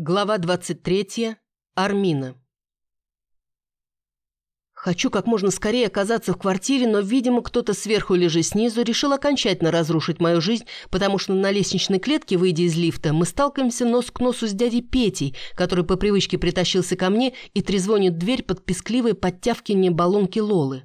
Глава 23. Армина. Хочу как можно скорее оказаться в квартире, но, видимо, кто-то сверху или же снизу решил окончательно разрушить мою жизнь, потому что на лестничной клетке, выйдя из лифта, мы сталкиваемся нос к носу с дядей Петей, который по привычке притащился ко мне и трезвонит дверь под пескливые подтявкивание баллонки Лолы.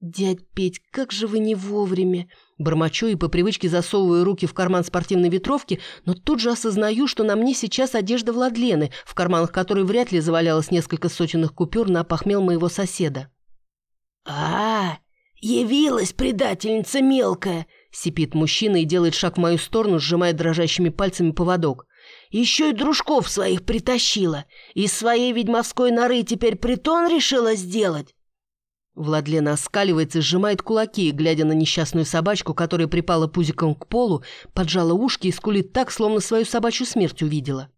«Дядь Петь, как же вы не вовремя!» Бормочу и по привычке засовываю руки в карман спортивной ветровки, но тут же осознаю, что на мне сейчас одежда Владлены, в карманах которой вряд ли завалялось несколько сотенных купюр на похмел моего соседа. «А, явилась предательница мелкая!» — сипит мужчина и делает шаг в мою сторону, сжимая дрожащими пальцами поводок. «Еще и дружков своих притащила. Из своей ведьмовской норы теперь притон решила сделать. Владлена оскаливается сжимает кулаки, глядя на несчастную собачку, которая припала пузиком к полу, поджала ушки и скулит так, словно свою собачью смерть увидела.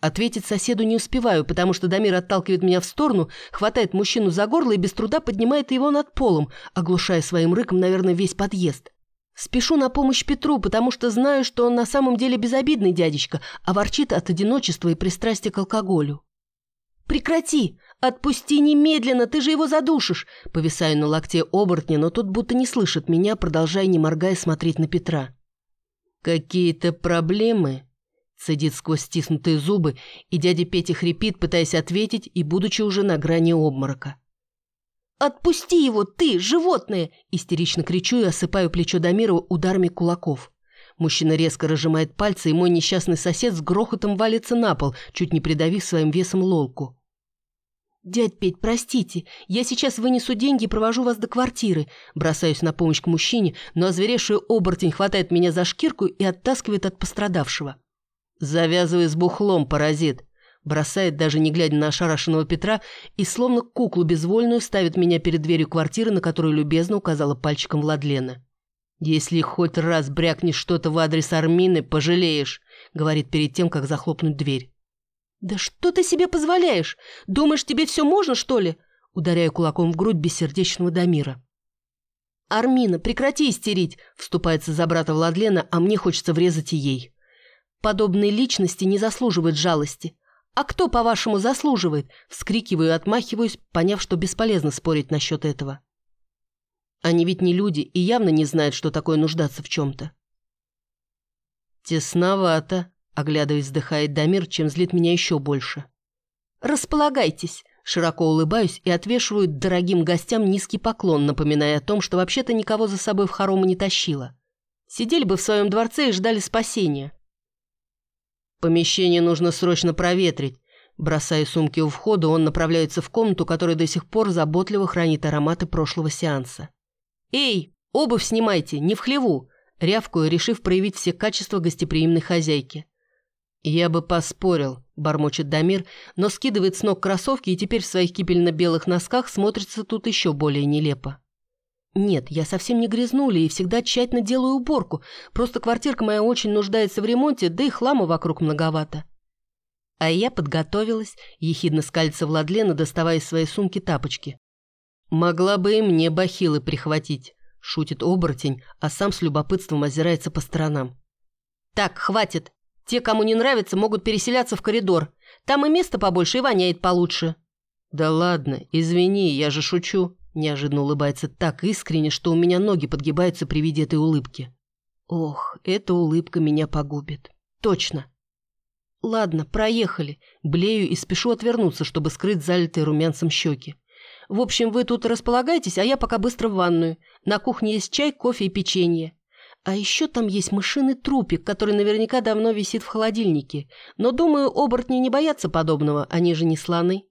Ответить соседу не успеваю, потому что Дамир отталкивает меня в сторону, хватает мужчину за горло и без труда поднимает его над полом, оглушая своим рыком, наверное, весь подъезд. Спешу на помощь Петру, потому что знаю, что он на самом деле безобидный дядечка, а ворчит от одиночества и пристрастия к алкоголю. «Прекрати! Отпусти немедленно, ты же его задушишь!» Повисаю на локте оборотня, но тот будто не слышит меня, продолжая, не моргая, смотреть на Петра. «Какие-то проблемы?» Цедит сквозь стиснутые зубы, и дядя Петя хрипит, пытаясь ответить, и будучи уже на грани обморока. «Отпусти его, ты, животное!» Истерично кричу и осыпаю плечо Дамира ударами кулаков. Мужчина резко разжимает пальцы, и мой несчастный сосед с грохотом валится на пол, чуть не придавив своим весом лолку. «Дядь Петь, простите, я сейчас вынесу деньги и провожу вас до квартиры». Бросаюсь на помощь к мужчине, но озверевший оборотень хватает меня за шкирку и оттаскивает от пострадавшего. «Завязывай с бухлом, паразит!» Бросает, даже не глядя на ошарашенного Петра, и словно куклу безвольную ставит меня перед дверью квартиры, на которую любезно указала пальчиком Владлена. «Если хоть раз брякнешь что-то в адрес Армины, пожалеешь», говорит перед тем, как захлопнуть дверь. «Да что ты себе позволяешь? Думаешь, тебе все можно, что ли?» Ударяя кулаком в грудь бессердечного Дамира. «Армина, прекрати истерить!» Вступается за брата Владлена, а мне хочется врезать и ей. «Подобные личности не заслуживают жалости. А кто, по-вашему, заслуживает?» Вскрикиваю и отмахиваюсь, поняв, что бесполезно спорить насчет этого. Они ведь не люди и явно не знают, что такое нуждаться в чем-то. «Тесновато», Оглядываясь, вздыхает Дамир, чем злит меня еще больше. «Располагайтесь!» Широко улыбаюсь и отвешиваю дорогим гостям низкий поклон, напоминая о том, что вообще-то никого за собой в хоромы не тащила. Сидели бы в своем дворце и ждали спасения. Помещение нужно срочно проветрить. Бросая сумки у входа, он направляется в комнату, которая до сих пор заботливо хранит ароматы прошлого сеанса. «Эй, обувь снимайте, не в хлеву!» Рявкую, решив проявить все качества гостеприимной хозяйки. «Я бы поспорил», – бормочет Дамир, но скидывает с ног кроссовки и теперь в своих кипельно-белых носках смотрится тут еще более нелепо. «Нет, я совсем не грязнули и всегда тщательно делаю уборку. Просто квартирка моя очень нуждается в ремонте, да и хлама вокруг многовато». А я подготовилась, ехидно скалится Владлена, доставая из своей сумки тапочки. «Могла бы и мне бахилы прихватить», – шутит оборотень, а сам с любопытством озирается по сторонам. «Так, хватит!» Те, кому не нравится, могут переселяться в коридор. Там и место побольше, и воняет получше». «Да ладно, извини, я же шучу», – неожиданно улыбается так искренне, что у меня ноги подгибаются при виде этой улыбки. «Ох, эта улыбка меня погубит. Точно». «Ладно, проехали». Блею и спешу отвернуться, чтобы скрыть залитые румянцем щеки. «В общем, вы тут располагайтесь, а я пока быстро в ванную. На кухне есть чай, кофе и печенье. А еще там есть мышиный трупик, который наверняка давно висит в холодильнике. Но, думаю, оборотни не боятся подобного, они же не слоны.